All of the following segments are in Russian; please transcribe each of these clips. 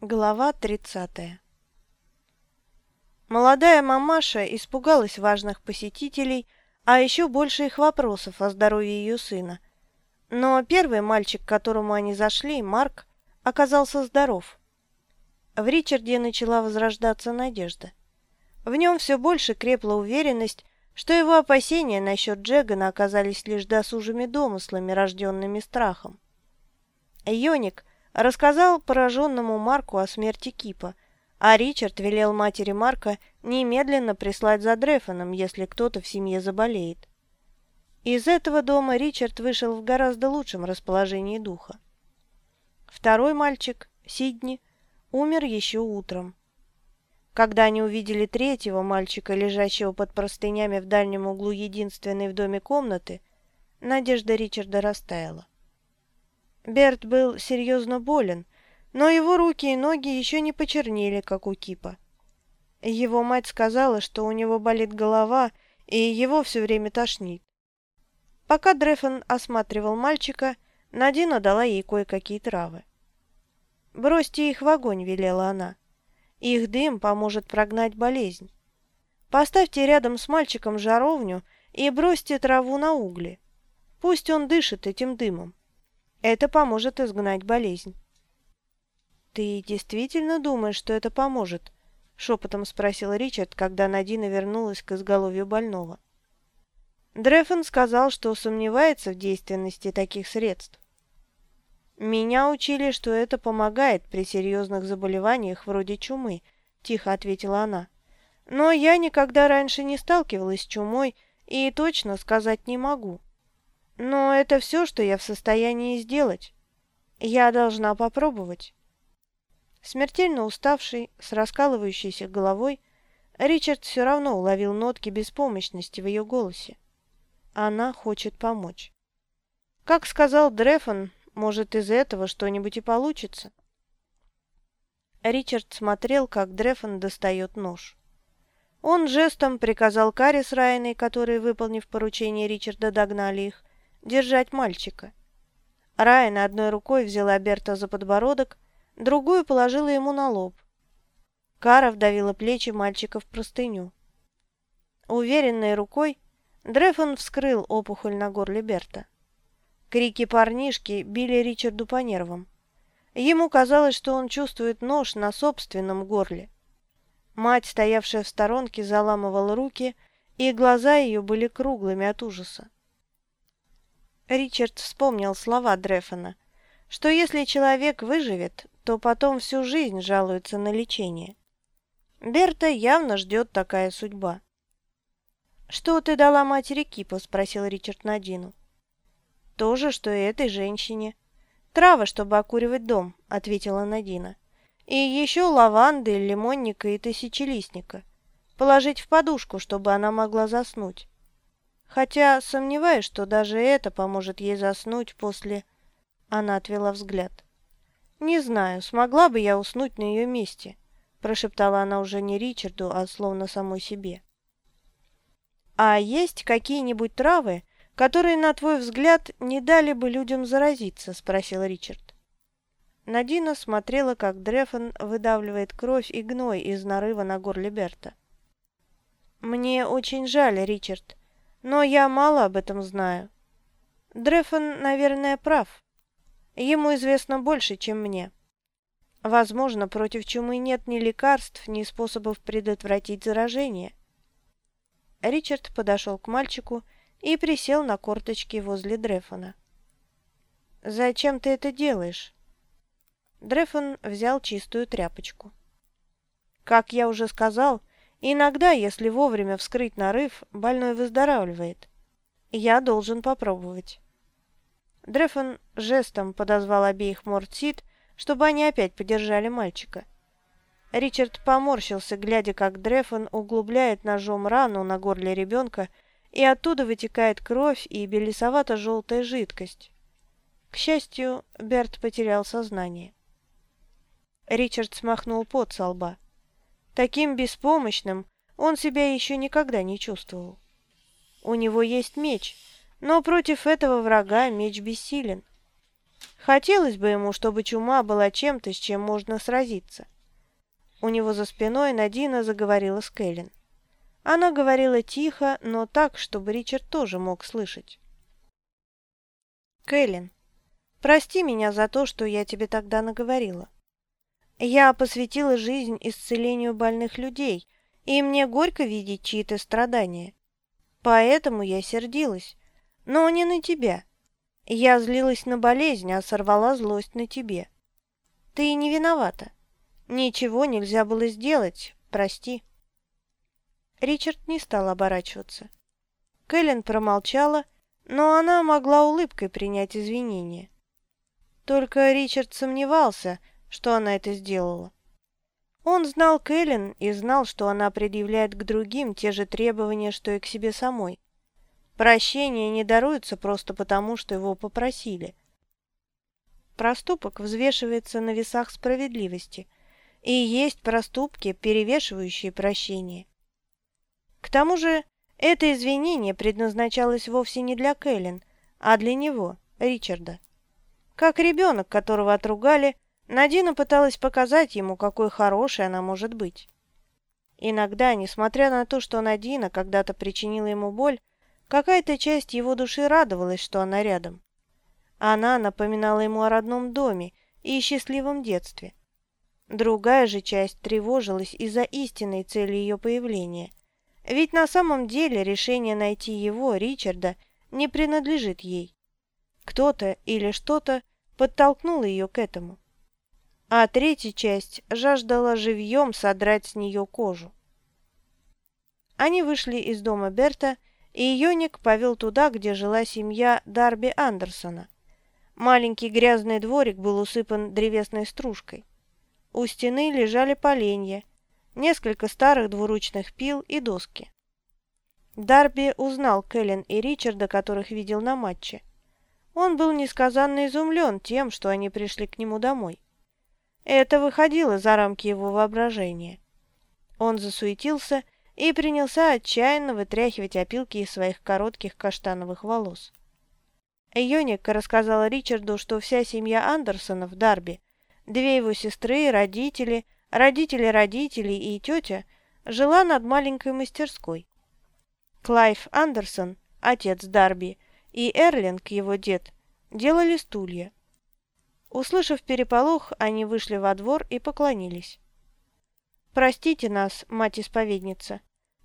Глава 30 Молодая мамаша испугалась важных посетителей, а еще больше их вопросов о здоровье ее сына. Но первый мальчик, к которому они зашли, Марк, оказался здоров. В Ричарде начала возрождаться надежда. В нем все больше крепла уверенность, что его опасения насчет Джегана оказались лишь досужими домыслами, рожденными страхом. Йоник рассказал пораженному Марку о смерти Кипа, а Ричард велел матери Марка немедленно прислать за Дрефоном, если кто-то в семье заболеет. Из этого дома Ричард вышел в гораздо лучшем расположении духа. Второй мальчик, Сидни, умер еще утром. Когда они увидели третьего мальчика, лежащего под простынями в дальнем углу единственной в доме комнаты, надежда Ричарда растаяла. Берт был серьезно болен, но его руки и ноги еще не почернели, как у Кипа. Его мать сказала, что у него болит голова, и его все время тошнит. Пока Дрефон осматривал мальчика, Надина дала ей кое-какие травы. «Бросьте их в огонь», — велела она. «Их дым поможет прогнать болезнь. Поставьте рядом с мальчиком жаровню и бросьте траву на угли. Пусть он дышит этим дымом. Это поможет изгнать болезнь. «Ты действительно думаешь, что это поможет?» — шепотом спросил Ричард, когда Надина вернулась к изголовью больного. Дрефон сказал, что сомневается в действенности таких средств. «Меня учили, что это помогает при серьезных заболеваниях вроде чумы», — тихо ответила она. «Но я никогда раньше не сталкивалась с чумой и точно сказать не могу». Это все, что я в состоянии сделать. Я должна попробовать. Смертельно уставший, с раскалывающейся головой, Ричард все равно уловил нотки беспомощности в ее голосе. Она хочет помочь. Как сказал Дрефон, может, из этого что-нибудь и получится. Ричард смотрел, как Дрефон достает нож. Он жестом приказал Карри с Райной, которые, выполнив поручение Ричарда, догнали их, держать мальчика. Райан одной рукой взяла Берта за подбородок, другую положила ему на лоб. Кара вдавила плечи мальчика в простыню. Уверенной рукой Дрефон вскрыл опухоль на горле Берта. Крики парнишки били Ричарду по нервам. Ему казалось, что он чувствует нож на собственном горле. Мать, стоявшая в сторонке, заламывала руки, и глаза ее были круглыми от ужаса. Ричард вспомнил слова Дрефона, что если человек выживет, то потом всю жизнь жалуется на лечение. Берта явно ждет такая судьба. «Что ты дала матери Кипа?» – спросил Ричард Надину. «То же, что и этой женщине. Трава, чтобы окуривать дом», – ответила Надина. «И еще лаванды, лимонника и тысячелистника. Положить в подушку, чтобы она могла заснуть. Хотя сомневаюсь, что даже это поможет ей заснуть после... Она отвела взгляд. «Не знаю, смогла бы я уснуть на ее месте», прошептала она уже не Ричарду, а словно самой себе. «А есть какие-нибудь травы, которые, на твой взгляд, не дали бы людям заразиться?» спросил Ричард. Надина смотрела, как Дрефон выдавливает кровь и гной из нарыва на горле Берта. «Мне очень жаль, Ричард. Но я мало об этом знаю. Дрефон, наверное, прав. Ему известно больше, чем мне. Возможно, против чумы нет ни лекарств, ни способов предотвратить заражение. Ричард подошел к мальчику и присел на корточки возле Дрефона. «Зачем ты это делаешь?» Дрефон взял чистую тряпочку. «Как я уже сказал, Иногда, если вовремя вскрыть нарыв, больной выздоравливает. Я должен попробовать. Дрефон жестом подозвал обеих Мортсид, чтобы они опять подержали мальчика. Ричард поморщился, глядя, как Дрефон углубляет ножом рану на горле ребенка, и оттуда вытекает кровь и белесовато-желтая жидкость. К счастью, Берт потерял сознание. Ричард смахнул пот со лба. Таким беспомощным он себя еще никогда не чувствовал. У него есть меч, но против этого врага меч бессилен. Хотелось бы ему, чтобы чума была чем-то, с чем можно сразиться. У него за спиной Надина заговорила с Кэлен. Она говорила тихо, но так, чтобы Ричард тоже мог слышать. «Кэлен, прости меня за то, что я тебе тогда наговорила. Я посвятила жизнь исцелению больных людей, и мне горько видеть чьи-то страдания. Поэтому я сердилась, но не на тебя. Я злилась на болезнь, а сорвала злость на тебе. Ты не виновата. Ничего нельзя было сделать, прости». Ричард не стал оборачиваться. Кэлен промолчала, но она могла улыбкой принять извинения. Только Ричард сомневался, что она это сделала. Он знал Кэлен и знал, что она предъявляет к другим те же требования, что и к себе самой. Прощение не даруется просто потому, что его попросили. Проступок взвешивается на весах справедливости, и есть проступки, перевешивающие прощение. К тому же, это извинение предназначалось вовсе не для Кэлен, а для него, Ричарда. Как ребенок, которого отругали, Надина пыталась показать ему, какой хорошей она может быть. Иногда, несмотря на то, что Надина когда-то причинила ему боль, какая-то часть его души радовалась, что она рядом. Она напоминала ему о родном доме и счастливом детстве. Другая же часть тревожилась из-за истинной цели ее появления, ведь на самом деле решение найти его, Ричарда, не принадлежит ей. Кто-то или что-то подтолкнуло ее к этому. А третья часть жаждала живьем содрать с нее кожу. Они вышли из дома Берта, и Йоник повел туда, где жила семья Дарби Андерсона. Маленький грязный дворик был усыпан древесной стружкой. У стены лежали поленья, несколько старых двуручных пил и доски. Дарби узнал Кэлен и Ричарда, которых видел на матче. Он был несказанно изумлен тем, что они пришли к нему домой. Это выходило за рамки его воображения. Он засуетился и принялся отчаянно вытряхивать опилки из своих коротких каштановых волос. Йоник рассказала Ричарду, что вся семья Андерсонов, Дарби, две его сестры, родители – родители родителей и тетя жила над маленькой мастерской. Клайв Андерсон, отец Дарби, и Эрлинг, его дед, делали стулья. Услышав переполох, они вышли во двор и поклонились. «Простите нас, мать-исповедница.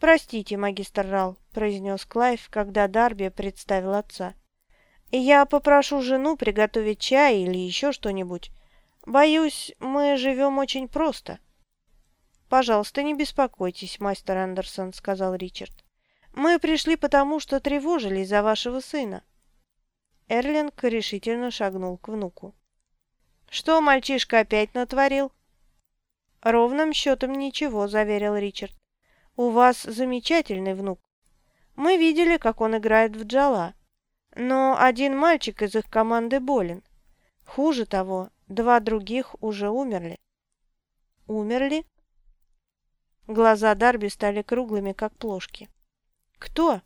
Простите, магистр Рал», – произнес Клайв, когда Дарби представил отца. «Я попрошу жену приготовить чай или еще что-нибудь, Боюсь, мы живем очень просто. Пожалуйста, не беспокойтесь, мастер Андерсон, сказал Ричард. Мы пришли потому, что тревожились за вашего сына. Эрлинг решительно шагнул к внуку. Что мальчишка опять натворил? Ровным счетом ничего, заверил Ричард. У вас замечательный внук. Мы видели, как он играет в джала. Но один мальчик из их команды болен. Хуже того, Два других уже умерли. Умерли? Глаза Дарби стали круглыми, как плошки. Кто?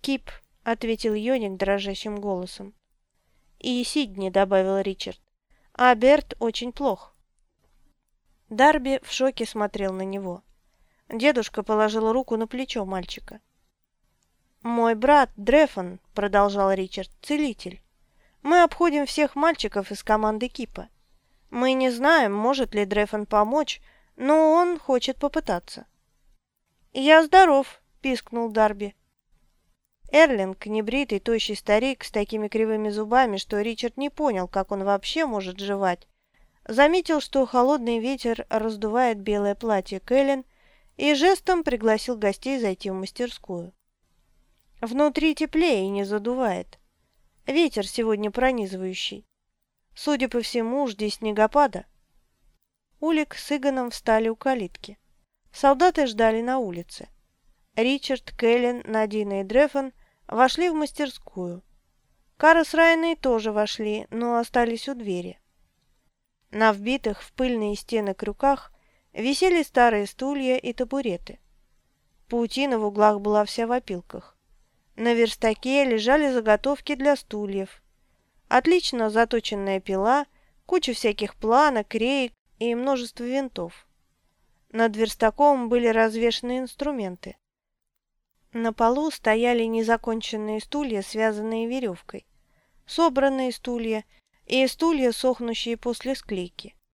Кип, ответил Йоник дрожащим голосом. И Сидни, добавил Ричард. А Берт очень плох. Дарби в шоке смотрел на него. Дедушка положил руку на плечо мальчика. «Мой брат Дрефон», — продолжал Ричард, — «целитель. Мы обходим всех мальчиков из команды Кипа. Мы не знаем, может ли Дрефон помочь, но он хочет попытаться. «Я здоров», – пискнул Дарби. Эрлинг, небритый, тощий старик с такими кривыми зубами, что Ричард не понял, как он вообще может жевать, заметил, что холодный ветер раздувает белое платье Кэлен и жестом пригласил гостей зайти в мастерскую. Внутри теплее и не задувает. Ветер сегодня пронизывающий. Судя по всему, жди снегопада. Улик с Игоном встали у калитки. Солдаты ждали на улице. Ричард, Кэлен, Надина и Дрефон вошли в мастерскую. Кара с Райной тоже вошли, но остались у двери. На вбитых в пыльные стены крюках висели старые стулья и табуреты. Паутина в углах была вся в опилках. На верстаке лежали заготовки для стульев. Отлично заточенная пила, куча всяких планок, реек и множество винтов. Над верстаком были развешаны инструменты. На полу стояли незаконченные стулья, связанные веревкой, собранные стулья и стулья, сохнущие после склейки.